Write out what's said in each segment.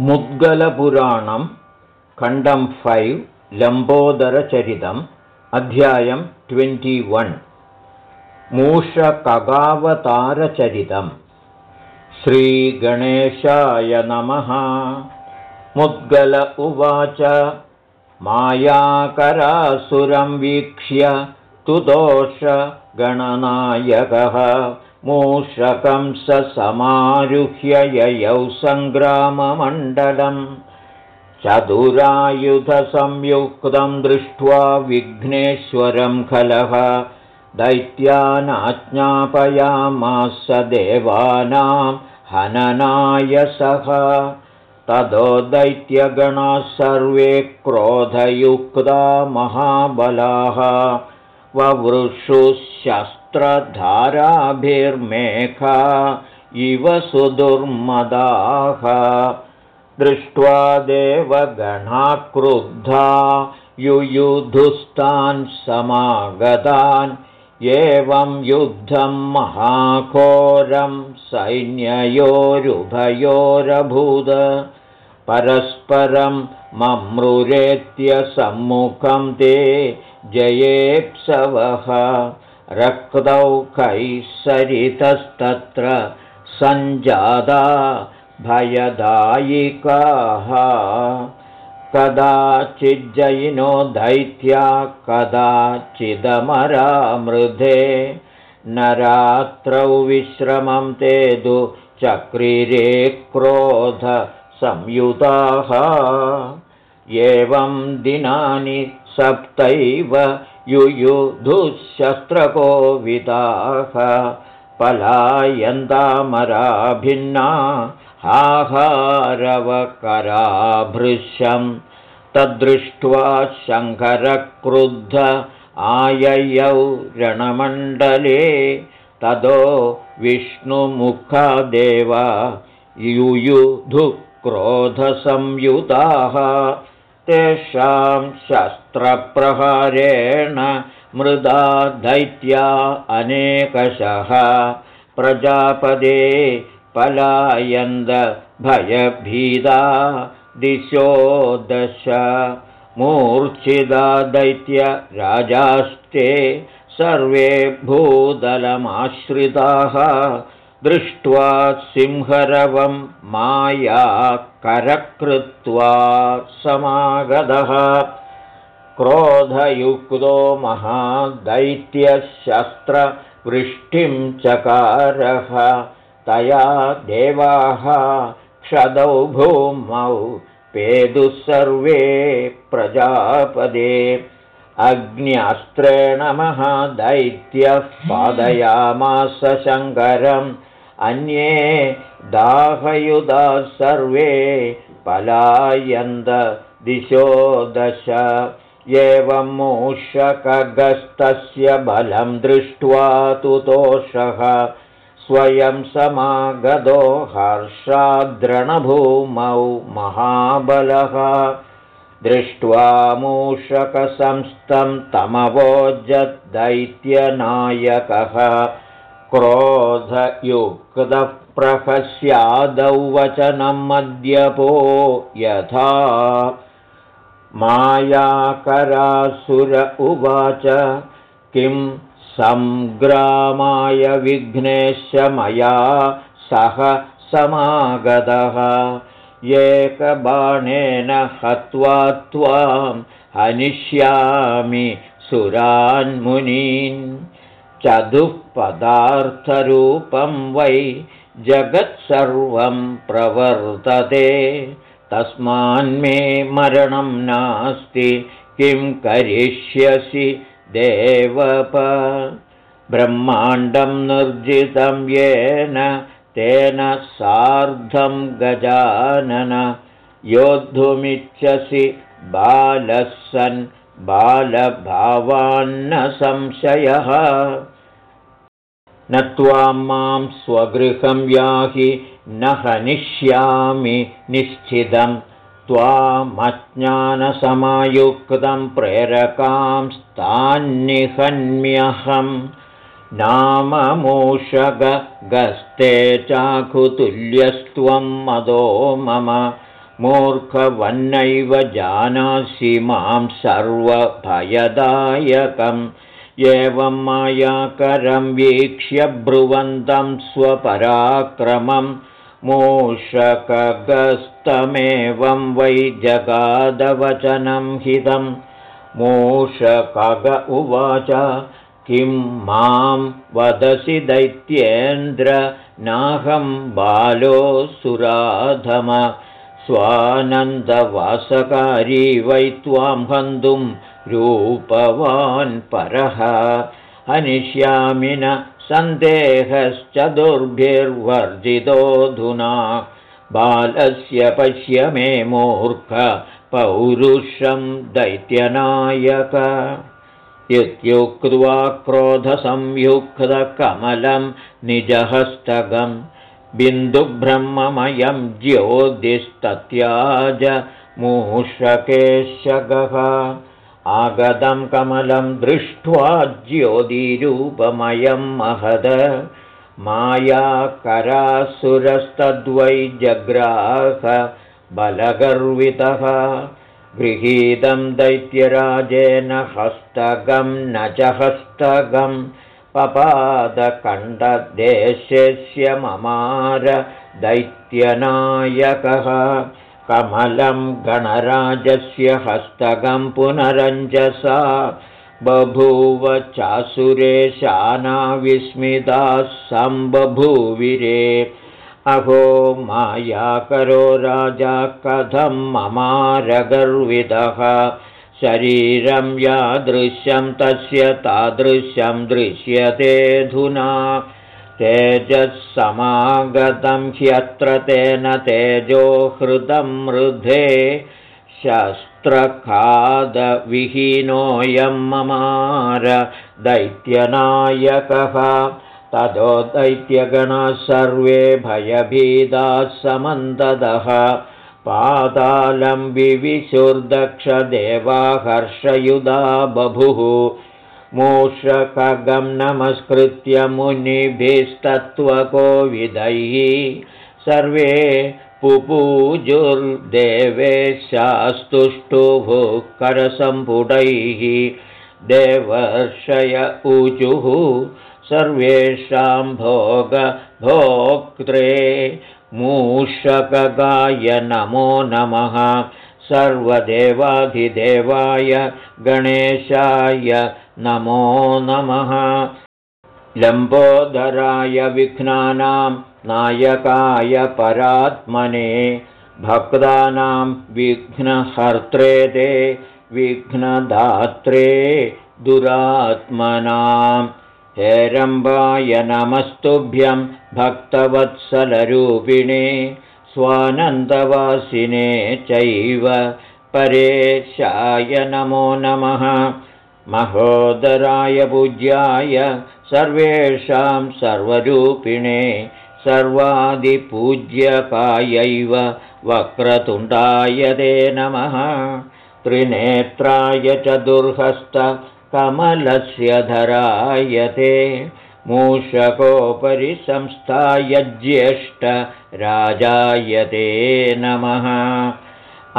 मुद्गलपुराणं खण्डं फैव् लम्बोदरचरितम् अध्यायं ट्वेण्टिवन् मूषकगावतारचरितम्. श्रीगणेशाय नमः। मुद्गल उवाच। मायाकरासुरं वीक्ष्य तुदोषगणनायकः मूषकं स समारुह्य ययौ सङ्ग्राममण्डलम्। चतुरायुधसंयुक्तं दृष्ट्वा विघ्नेश्वरं खलः। दैत्यानाज्ञापयामास देवानां हननाय सः ततो दैत्यगणाः सर्वे क्रोधयुक्ता महाबलाः ववृषुशस्त्रधाराभिर्मेखा इव सुदुर्मदाः दृष्ट्वा देवगणाक्रुद्धा युयुधुस्तान् समागतान् एवं युद्धं महाघोरं सैन्ययोरुभयोरभूद। परस्परं ममृरेत्यसम्मुखं ते जयेप्सवः रक्तौ कैसरितस्तत्र सञ्जादा भयदायिकाः। कदाचिज्जयिनो दैत्या कदाचिदमरामृधे। न रात्रौ विश्रमं ते दु चक्रिरे क्रोधसंयुताः एवं दिनानि सप्तैव युयुधुशस्त्रकोविदाः पलायन्तामराभिन्ना आहारवकराभृशं तद्दृष्ट्वा शङ्करक्रुद्ध आययौ रणमण्डले ततो विष्णुमुखादेव। युयुधुक्रोधसंयुताः तेषां शस्त्रप्रहारेण मृदा दैत्या अनेकशः। प्रजापदे पलायन्द भयभीदा दिशो दश। मूर्च्छिदा दैत्यराजास्ते सर्वे भूदलमाश्रिताः दृष्ट्वा सिंहरवं माया करकृत्वा समागतः। क्रोधयुक्तो महादैत्यशस्त्रवृष्टिं चकारः। तया देवाः क्षदौ भूमौ पेदुः सर्वे प्रजापदे। अग्न्यास्त्रेण महादैत्यः पादयामास शङ्करम् अन्ये दाहयुधाः सर्वे पलायन्द दिशो एवं मूषकगस्तस्य बलं दृष्ट्वा तुतोषः स्वयं समागतो हर्षाद्रणभूमौ महाबलः। दृष्ट्वा मूषकसंस्थं तमवोजद्दैत्यनायकः क्रोधयुक्तः प्रहस्यादौ वचनं मद्यपो यथा मायाकरासुर उवाच किं सङ्ग्रामाय विघ्नेश मया सह समागतः। एकबाणेन हत्वा त्वां हनिष्यामि सुरान्मुनीन् चतुःपदार्थरूपं वै जगत्सर्वं प्रवर्तते। तस्मान्मे मरणं नास्ति किं करिष्यसि देवप? ब्रह्माण्डं निर्जितं येन तेन सार्धं गजानन। योद्धुमिच्छसि बालः सन् बालभावान्न संशयः न त्वां मां स्वगृहं याहि न हनिष्यामि निश्चितं। त्वामज्ञानसमायुक्तं प्रेरकांस्तान्निहन्म्यहं नाममूषगस्ते चाकुतुल्यस्त्वं मदो मम मूर्खवन्नैव जानासि मां सर्वभयदायकम्। एवं मायाकरं वीक्ष्य ब्रुवन्तं स्वपराक्रमं। मूषकगस्तमेवं वै जगादवचनं हितं मूषकग उवाच किं मां वदसि दैत्येन्द्र नाहं बालो सुराधम स्वानन्दवासकारी वै त्वां हन्तुं रूपवान् परः। हनिष्यामि न सन्देहश्चतुर्भिर्वर्जितोऽधुना। बालस्य पश्य मे मूर्ख पौरुषं दैत्यनायक। इत्युक्त्वा क्रोधसंयुक्तकमलं निजहस्तगम् बिन्दुब्रह्ममयं ज्योतिस्तत्याज मूषकेशगः। आगतं कमलं दृष्ट्वा ज्योतिरूपमयं महद। मायाकरासुरस्तद्वै जग्राह बलगर्वितः। गृहीतं दैत्यराजेन हस्तगं न च हस्तगम् पपादकण्डदेशस्य ममार दैत्यनायकः। कमलं गणराजस्य हस्तकं पुनरञ्जसा। बभूव चासुरेशानाविस्मिताः सम्बभूविरे। अहो मायाकरो राजा कथं ममारगर्वितः शरीरं यादृश्यं तस्य तादृश्यं दृश्यतेऽधुना तेजःसमागतं ह्यत्र तेन तेजो हृदं मृधे। शस्त्रखादविहीनोऽयं ममार दैत्यनायकः। ततो दैत्यगणाः सर्वे भयभीदाः समन्ददः पातालं विविशुर्दक्षदेवाहर्षयुधा बभुः। मूषकगं नमस्कृत्य मुनिभिस्तत्त्वकोविदैः सर्वे पुपूजुर्देवेशास्तुष्टुः करसम्पुटैः देवर्षय ऊचुः। सर्वेषां भोगभोक्त्रे मूषकगाय नमो नमः। सर्वदेवाधिदेवाय गणेशाय नमो नमः। लम्बोदराय विघ्नानां नायकाय परात्मने भक्तानां विघ्नहर्त्रे ते विघ्नदात्रे दुरात्मनाम् हेरम्बाय नमस्तुभ्यं भक्तवत्सलरूपिणे स्वानन्दवासिने चैव परेशाय नमो नमः। महोदराय पूज्याय सर्वेषां सर्वरूपिणे सर्वादिपूज्यकायैव वक्रतुण्डाय ते नमः। त्रिनेत्राय चतुर्हस्त कमलस्य धरायते। मूषकोपरि संस्थाय ज्येष्ठराजायते नमः।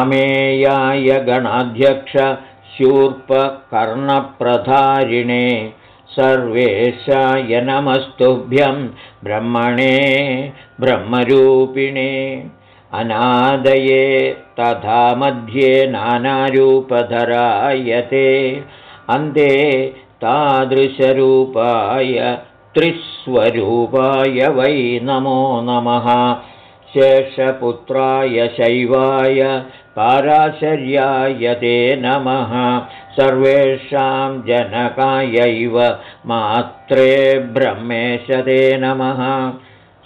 अमेयाय गणाध्यक्ष शूर्पकर्णप्रधारिणे सर्वेशाय नमस्तुभ्यं ब्रह्मणे ब्रह्मरूपिणे। अनादये तथा मध्ये नानारूपधरायते अन्ते तादृशरूपाय त्रिस्वरूपाय वै नमो नमः। शेषपुत्राय शैवाय पाराशर्याय ते नमः। सर्वेषां जनकायैव मात्रे ब्रह्मेश ते नमः।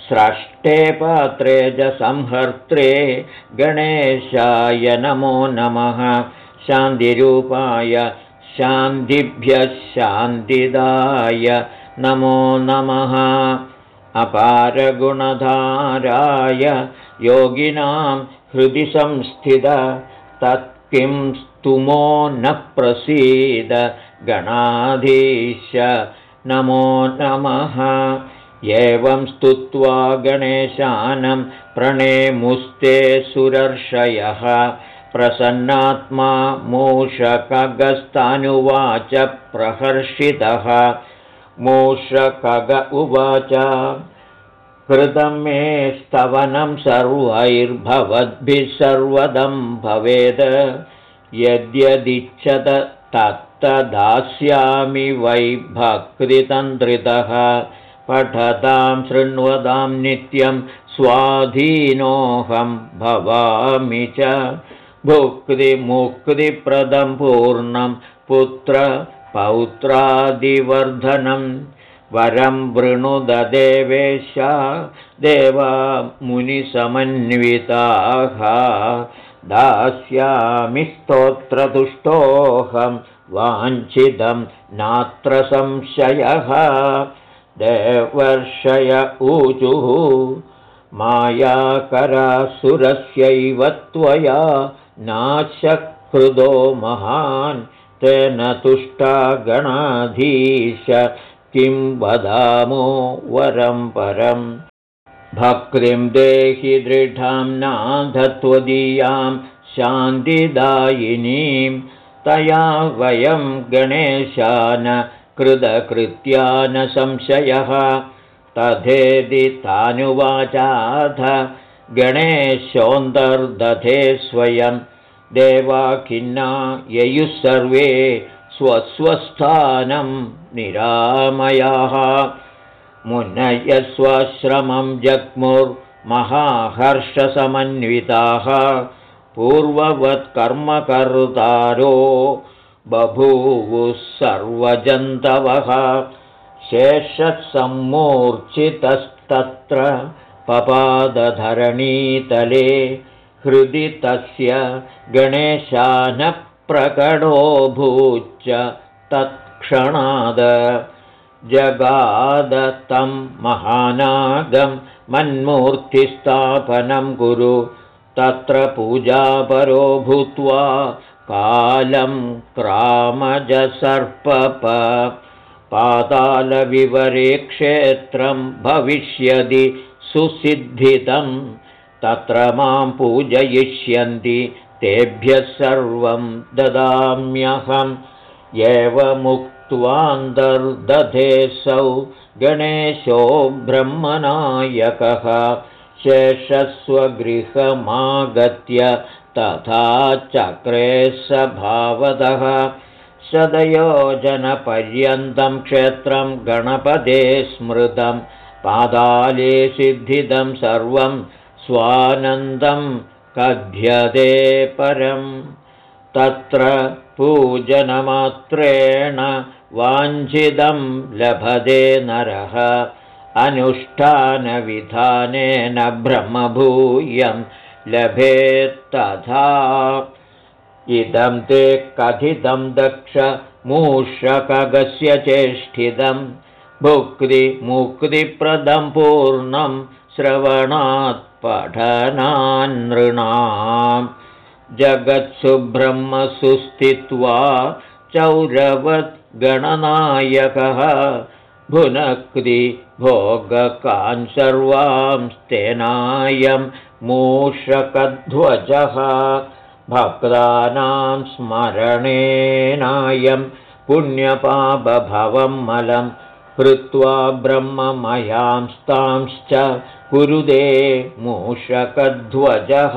स्रष्टे पात्रे च संहर्त्रे गणेशाय नमो नमः। शान्तिरूपाय शान्तिभ्यः शान्तिदाय नमो नमः। अपारगुणधाराय योगिनां हृदि संस्थित तत्किं स्तुमो न प्रसीद। गणाधीश नमो नमः। एवं स्तुत्वा गणेशानं प्रणेमुस्ते सुरर्षयः प्रसन्नात्मा मूषकगस्तानुवाच प्रहर्षितः। मूषकग उवाच कृतं मे स्तवनं सर्वैर्भवद्भिः सर्वदं भवेद्। यद्यदिच्छत तत्तदास्यामि वै भक्तितन्त्रितः पठतां शृण्वतां नित्यं स्वाधीनोऽहं भवामि च भुक्तिमुक्तिप्रदं पूर्णं पुत्रपौत्रादिवर्धनं वरं वृणुददेवेश देवा मुनिसमन्विताः। दास्यामि स्तोत्रतुष्टोऽहं वाञ्छितं नात्र संशयः। देवर्षय ऊचुः मायाकरासुरस्यैव त्वया नाशकृदो महान् तेन तुष्टा गणाधीश किं वदामो वरं परम्। भक्तिं देहि दृढां नाधत्वदीयां शान्तिदायिनीं तया वयं गणेशान कृतकृत्या न संशयः। तथेदि तानुवाचाथ गणेशोऽन्तर्दधे स्वयं देवाखिन्ना ययुः सर्वे स्वस्वस्थानं निरामयाः। मुनयस्वाश्रमं जग्मुर्महाहर्षसमन्विताः। पूर्ववत्कर्मकर्तारो बभूवुः सर्वजन्तवः। शेषत्सम्मूर्च्छितस्तत्र पपादधरणीतले हृदि तस्य गणेशानप्रकटोऽभूच्च तत्क्षणाद जगादतं महानागं मन्मूर्तिस्थापनं कुरु तत्र पूजापरो भूत्वा कालं क्रामजसर्पप। पातालविवरे क्षेत्रं भविष्यति सुसिद्धितं तत्र मां पूजयिष्यन्ति तेभ्यः सर्वं ददाम्यहम्। एवमुक्त्वान्तर्दधेऽसौ गणेशो ब्रह्मनायकः। शेषस्वगृहमागत्य तथा चक्रे भावदः शतयोजनपर्यन्तं क्षेत्रं गणपदे स्मृतं पादाले सिद्धिदं सर्वं स्वानन्दं कथ्यते परम् तत्र पूजनमात्रेण वाञ्छितं लभते नरः। अनुष्ठानविधानेन ब्रह्मभूयं लभेत्तथा। इदं ते कथितं दक्ष मूषकगस्य चेष्टितं भुक्तिमुक्तिप्रदं पूर्णं श्रवणात् पठनान्नृणाम् जगत्सु स्थित्वा चौरवत् गणनायकः। भुनक्ति भोगकान् सर्वांस्तेनायं मूषकध्वजः। भक्तानां स्मरणेनायं पुण्यपापभवं मलं कृत्वा ब्रह्ममयांस्तांश्च कुरुदे मूषकध्वजः।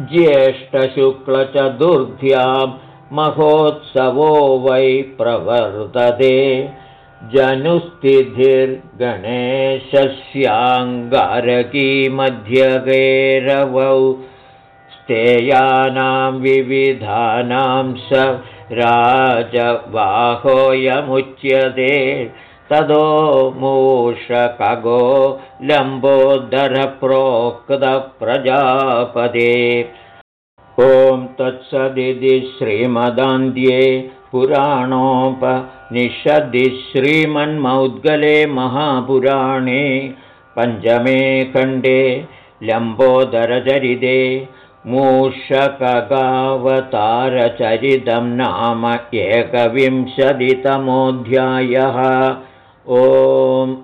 ज्येष्ठशुक्लचतुर्ध्यां महोत्सवो वै प्रवर्तते। जनुस्थितिर्गणेशस्याङ्गारकी मध्यगैरवौ स्तेयानां विविधानां स राजवाहोऽयमुच्यते तदो मूषकगो लम्बोदरप्रोक्तप्रजापदे। ॐ तत्सदिति श्रीमदान्ध्ये पुराणोपनिषदि श्रीमन्मौद्गले महापुराणे पञ्चमे खण्डे लम्बोदरचरिते मूषकगावतारचरितं नाम एकविंशतितमोऽध्यायः। ॐ